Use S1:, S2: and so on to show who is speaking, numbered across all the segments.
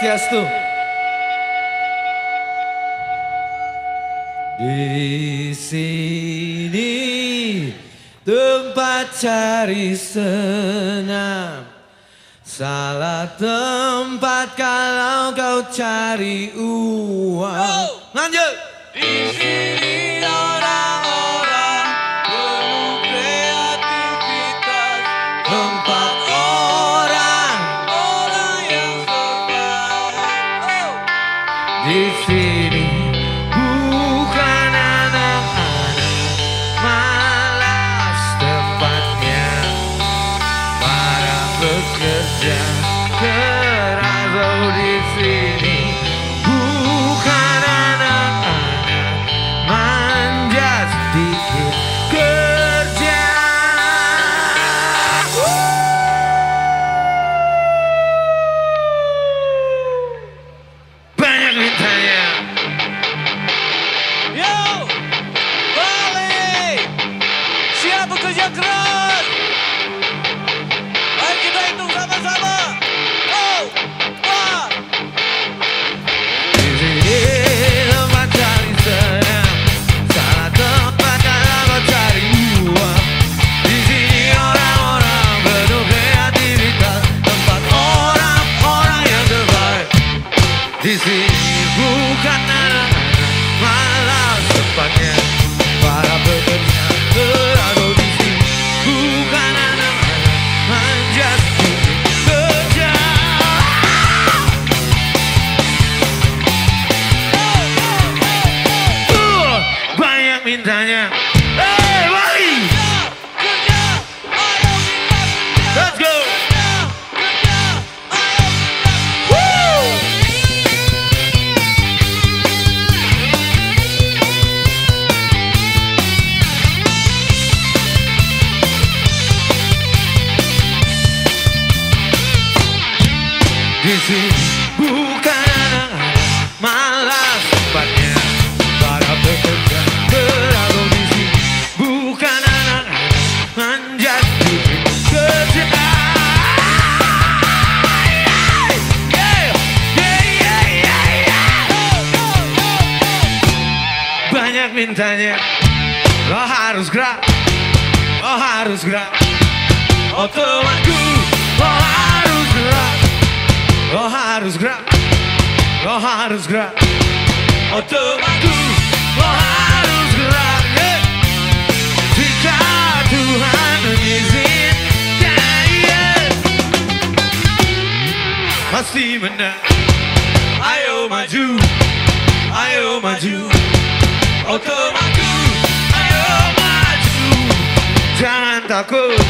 S1: Swastiastu. Di sini tempat cari senam. Salah tempat kalau kau cari This is who got now. gerak Otakku lo harus gerak hey. Jika Tuhan mengizinkan yeah. Pasti menang Ayo maju Ayo maju Otakku ayo maju Jangan takut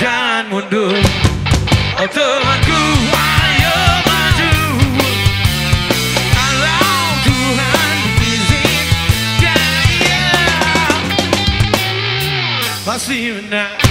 S1: Jangan mundur Otakku I see you now.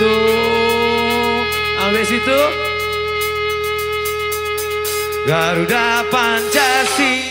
S1: situ itu. Situ Garuda Pancasila.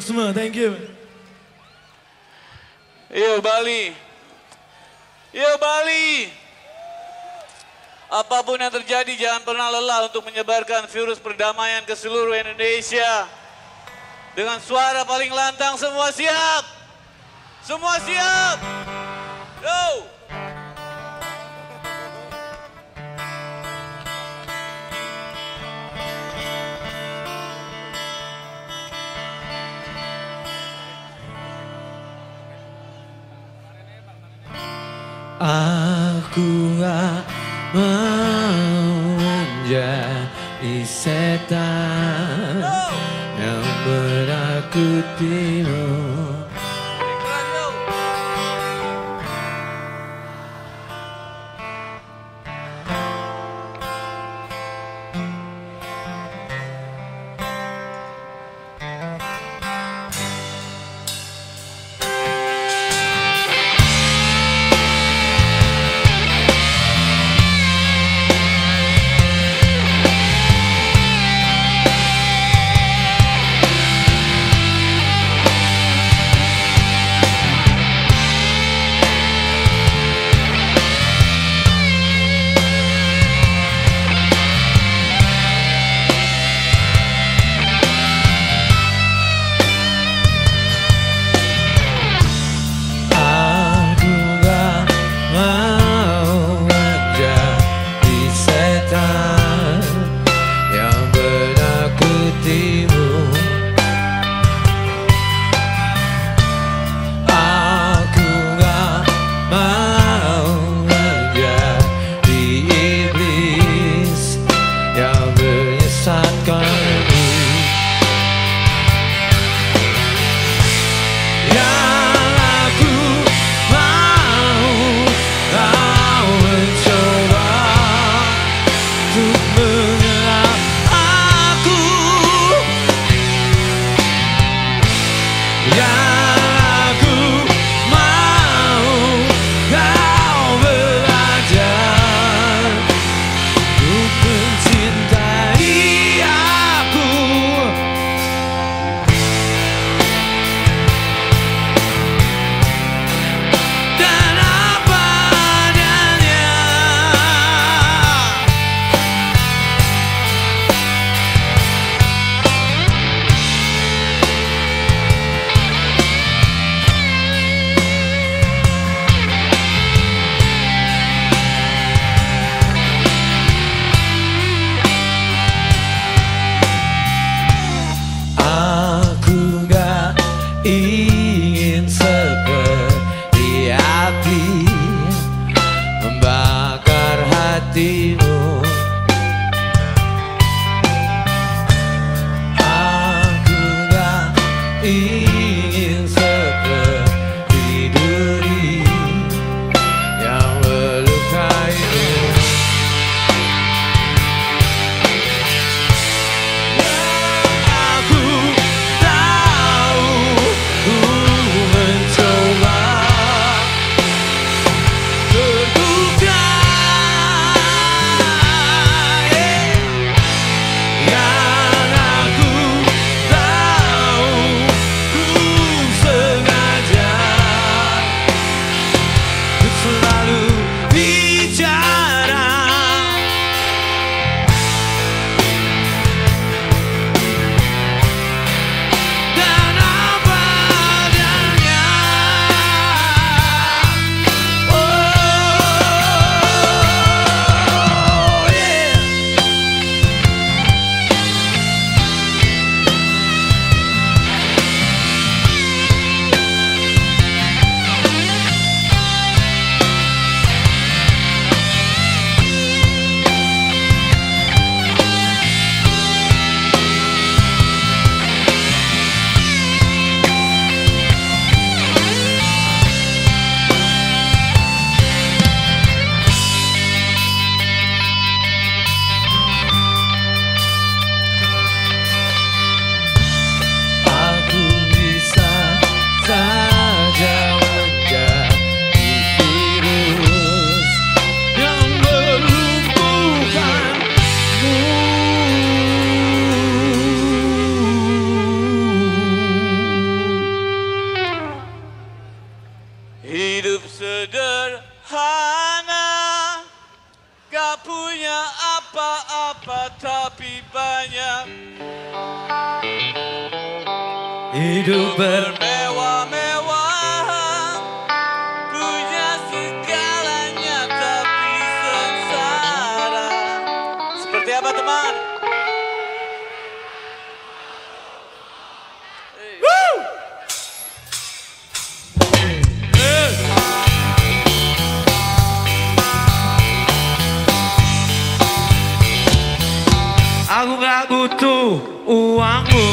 S1: semua, thank you.
S2: Yo Bali. Yo Bali. Apa pun yang terjadi jangan pernah lelah untuk menyebarkan virus perdamaian ke seluruh Indonesia. Dengan suara paling lantang semua siap. Semua siap. Go.
S1: Aku gak mau menjadi setan oh. yang menakuti. Gak butuh uangmu yeah.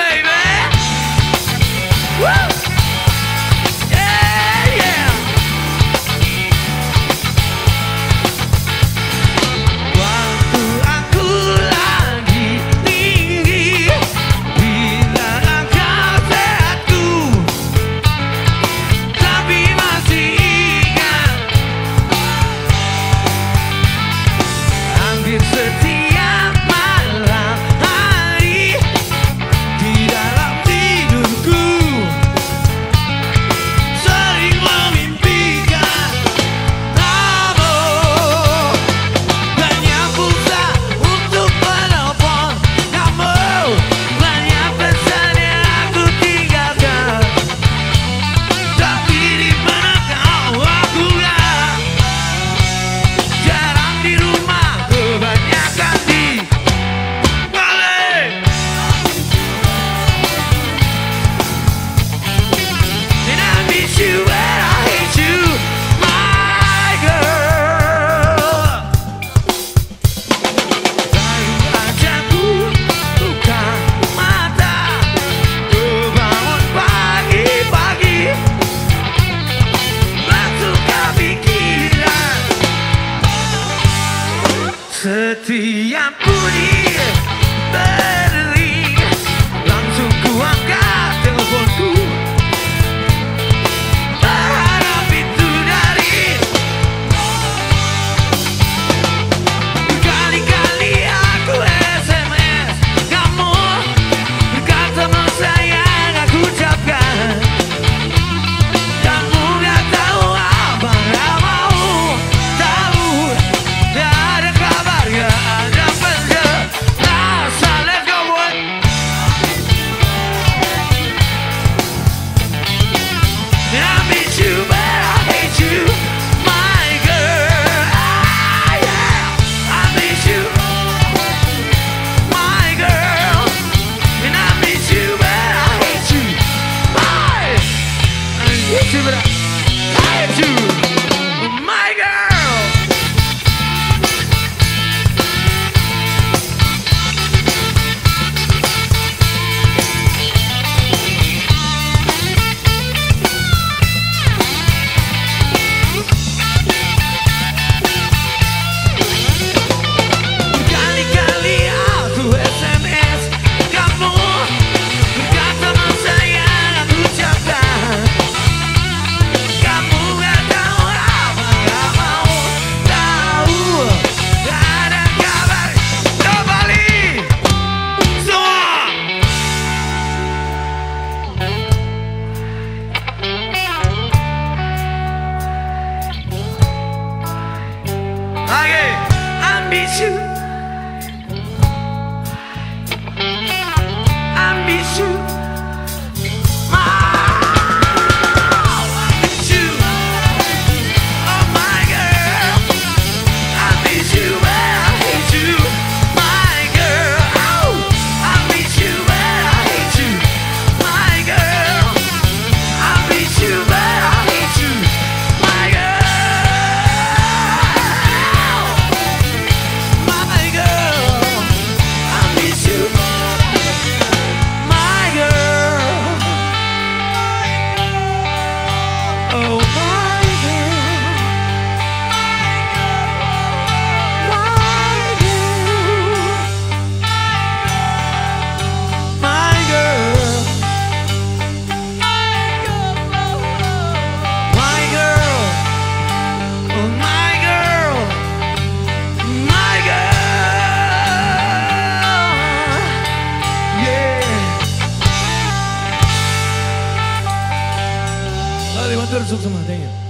S1: baby. versos, Maranhão.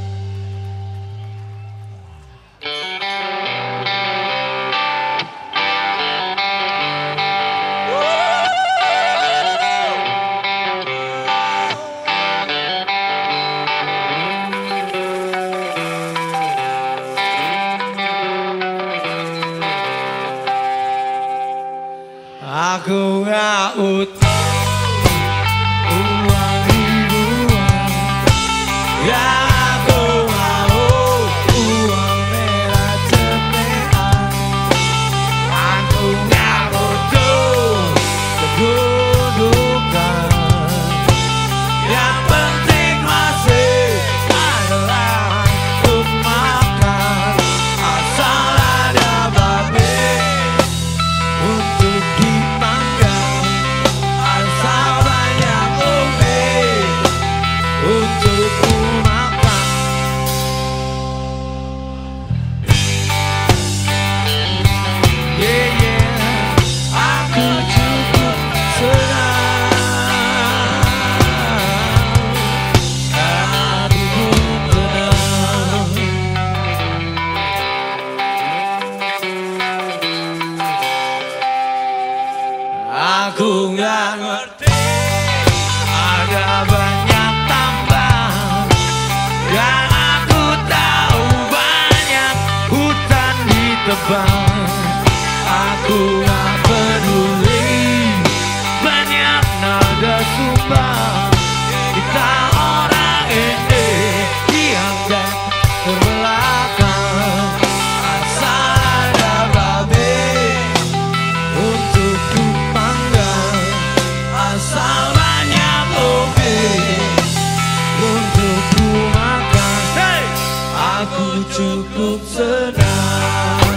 S1: Aku cukup senang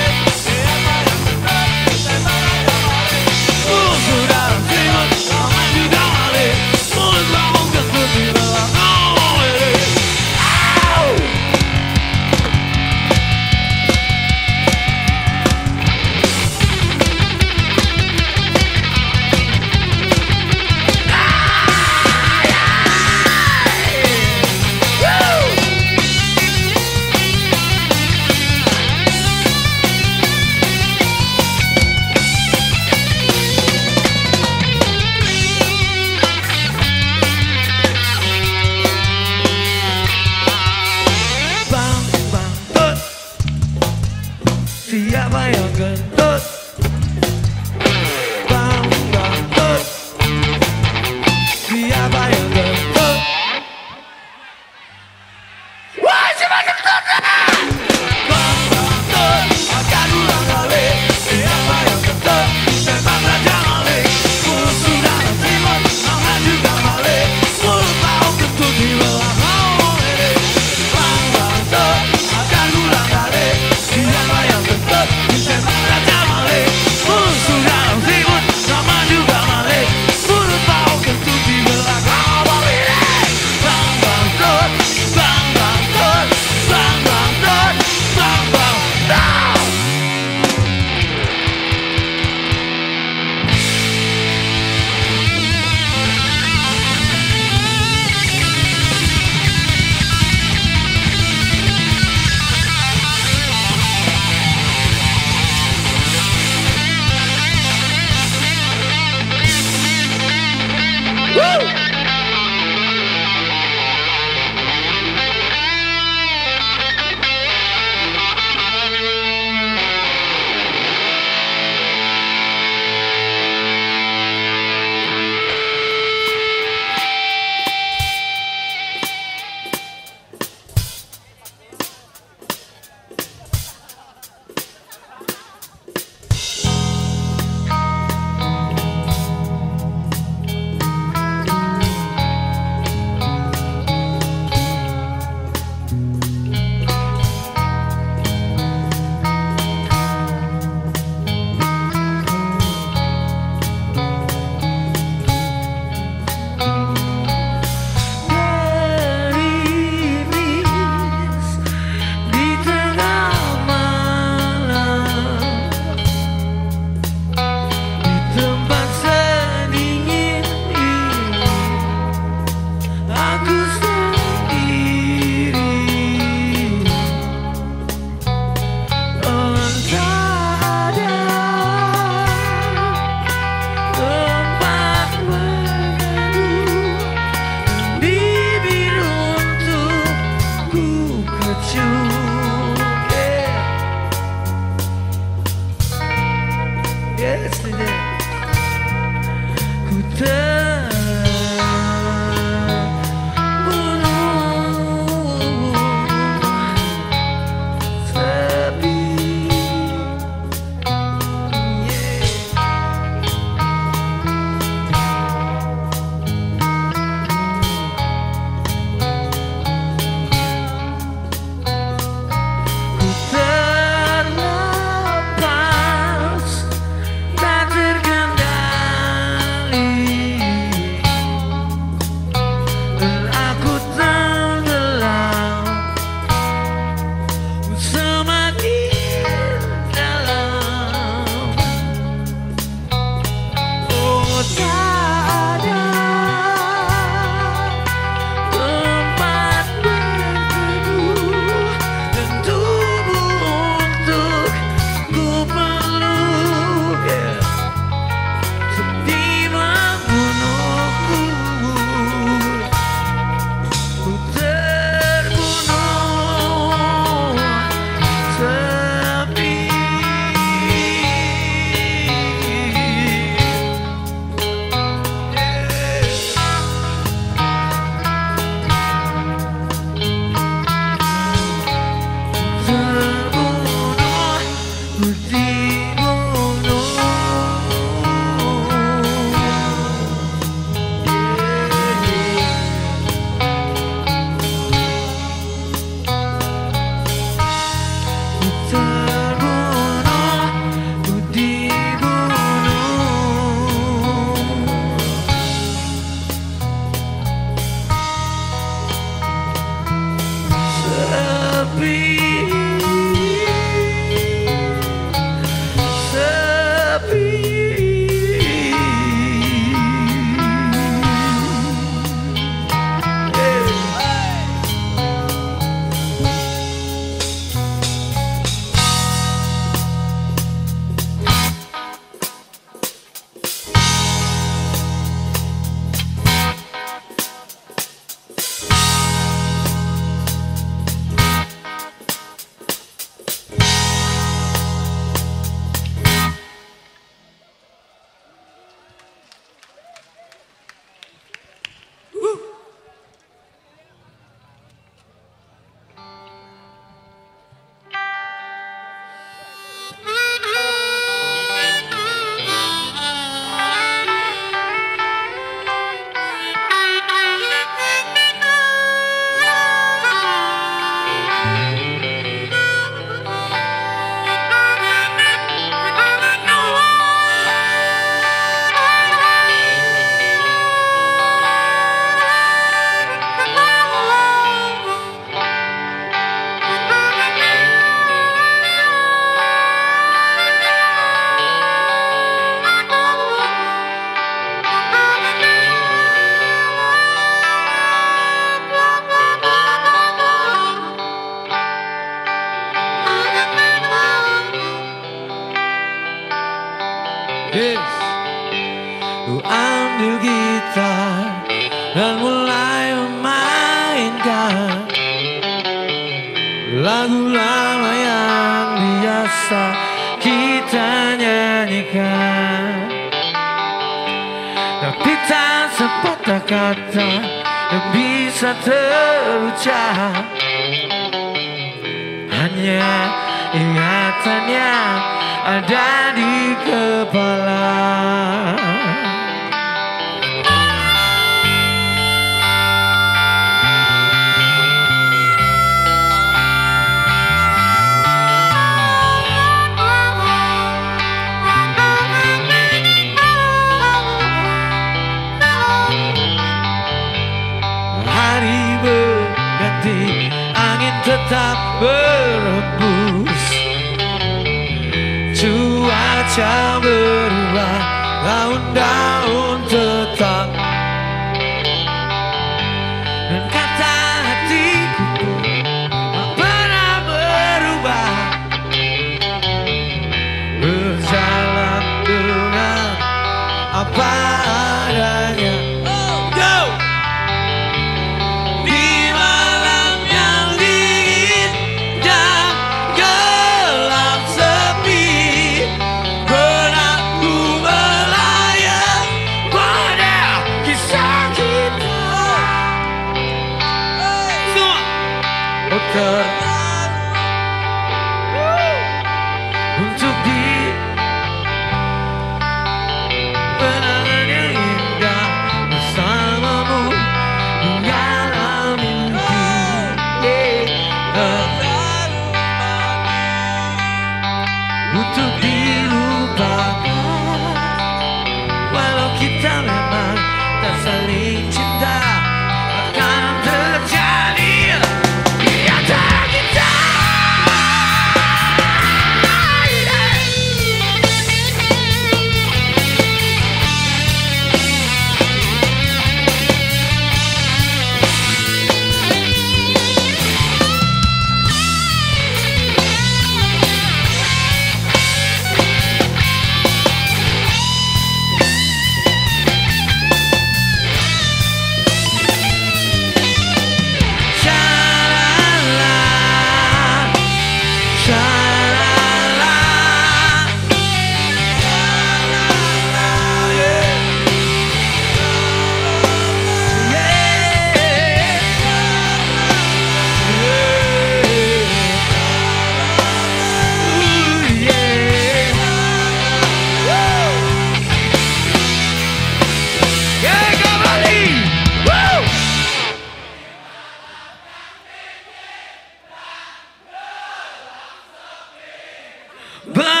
S3: But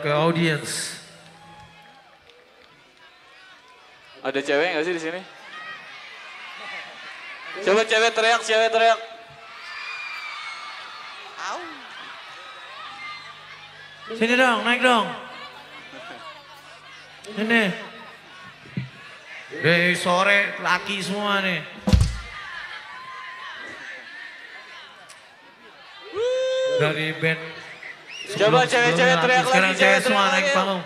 S3: ke
S1: audience.
S4: Ada cewek nggak sih di sini? Coba cewek teriak, cewek teriak.
S1: Sini dong, naik dong. Sini. Dari sore laki semua nih. Dari band.
S4: Coba cewek-cewek teriak.
S1: Sekarang
S4: lagi,
S1: cewek
S4: cewek
S1: semua naik
S4: lagi.
S1: panggung.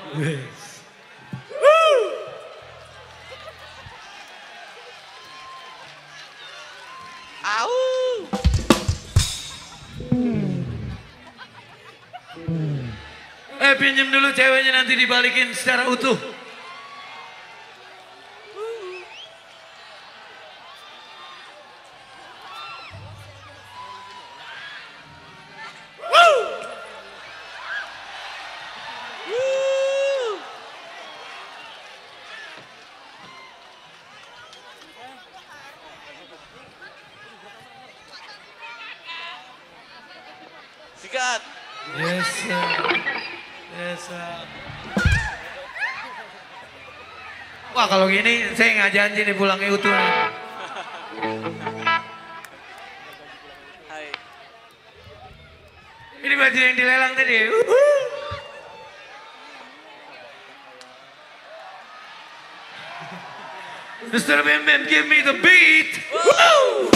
S1: Eh pinjem dulu ceweknya nanti dibalikin secara utuh. Wah kalau gini saya nggak janji nih pulangnya utuh.
S4: Hai.
S1: Ini baju yang dilelang tadi. Uhuh. Mr. Bam Bam, give me the beat. Woo!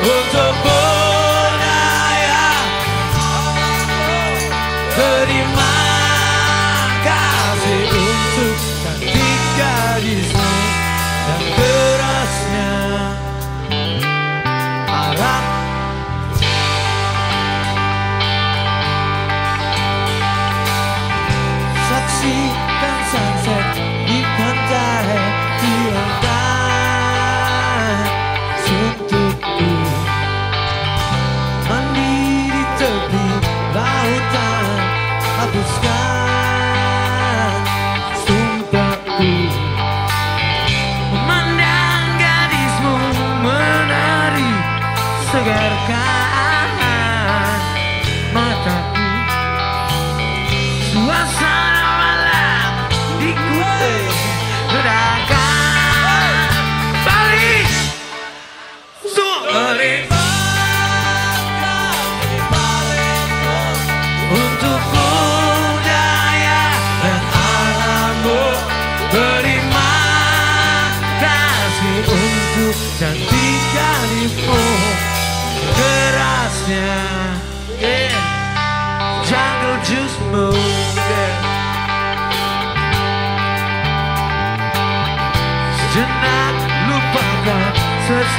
S1: Untuk budaya.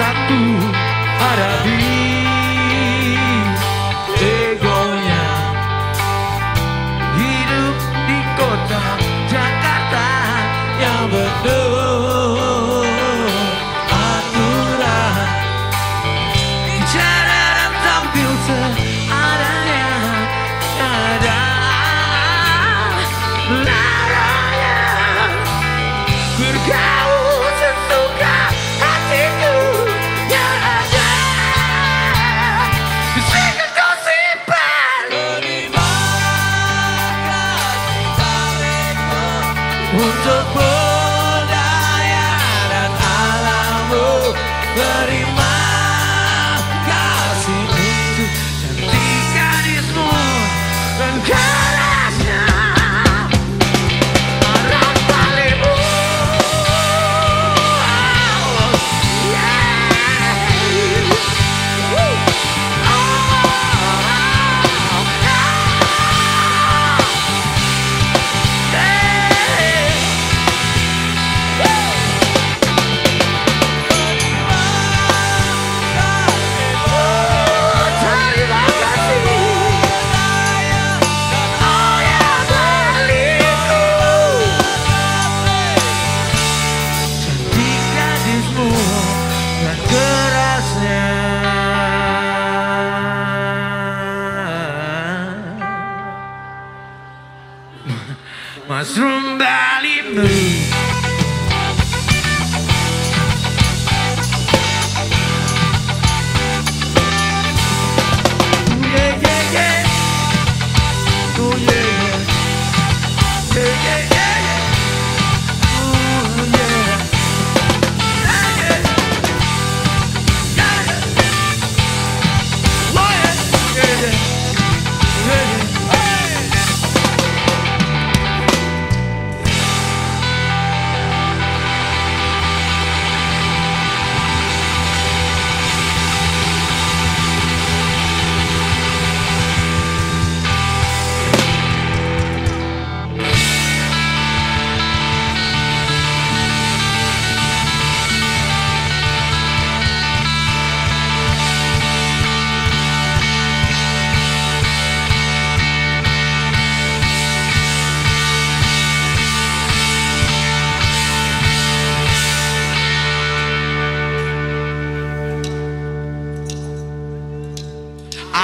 S1: Para satu Arabi.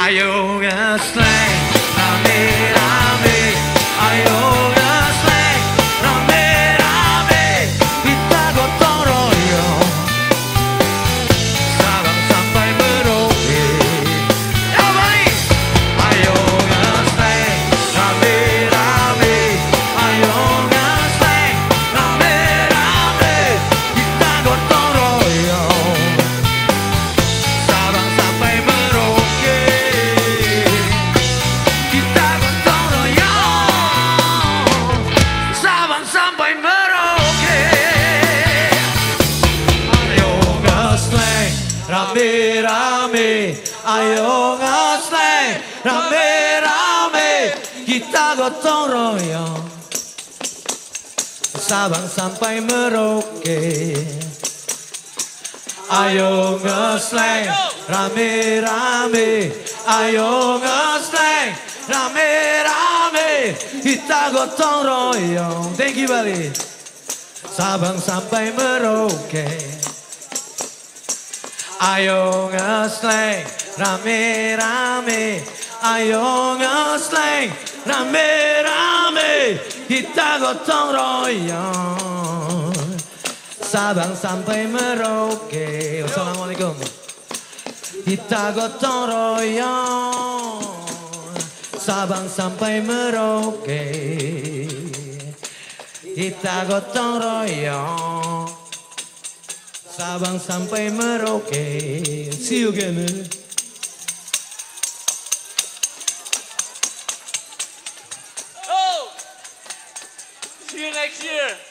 S1: Ayo ngesleng sampai Merauke Ayo ngesleng rame-rame. Ayo ngesleng rame-rame. Kita gotong royong. Thank you Bali. Sabang sampai Merauke Ayo ngesleng rame-rame. Ayo ngesleng rame-rame Kita gotong royong Sabang sampai Merauke Wassalamualaikum Kita gotong royong Sabang sampai Merauke Kita gotong royong Sabang sampai Merauke See you again. next year.